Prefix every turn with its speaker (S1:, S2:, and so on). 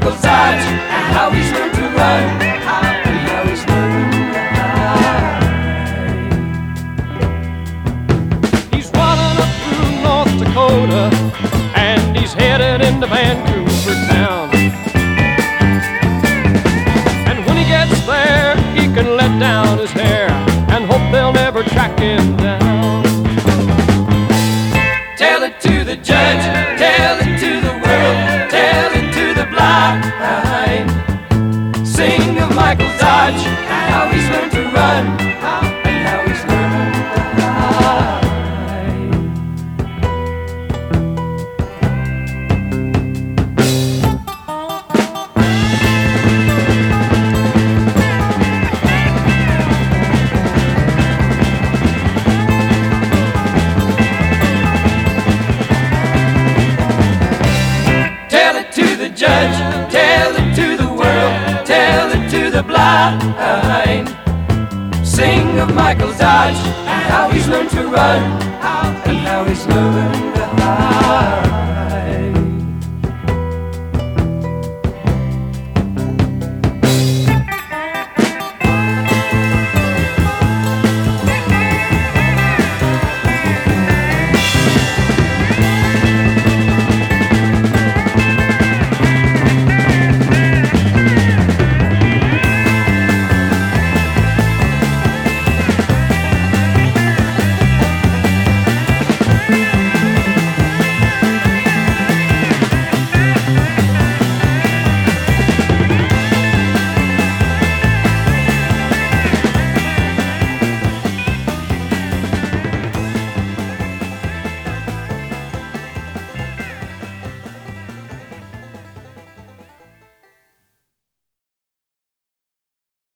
S1: Michael Sarge and how he's learned to run. He's to. He's running up through North Dakota and he's headed into Vancouver town. And when he gets there, he can let down his hair. Hallelujah. the blind. Sing of Michael Dodge and how he's learned to run and how he's moving.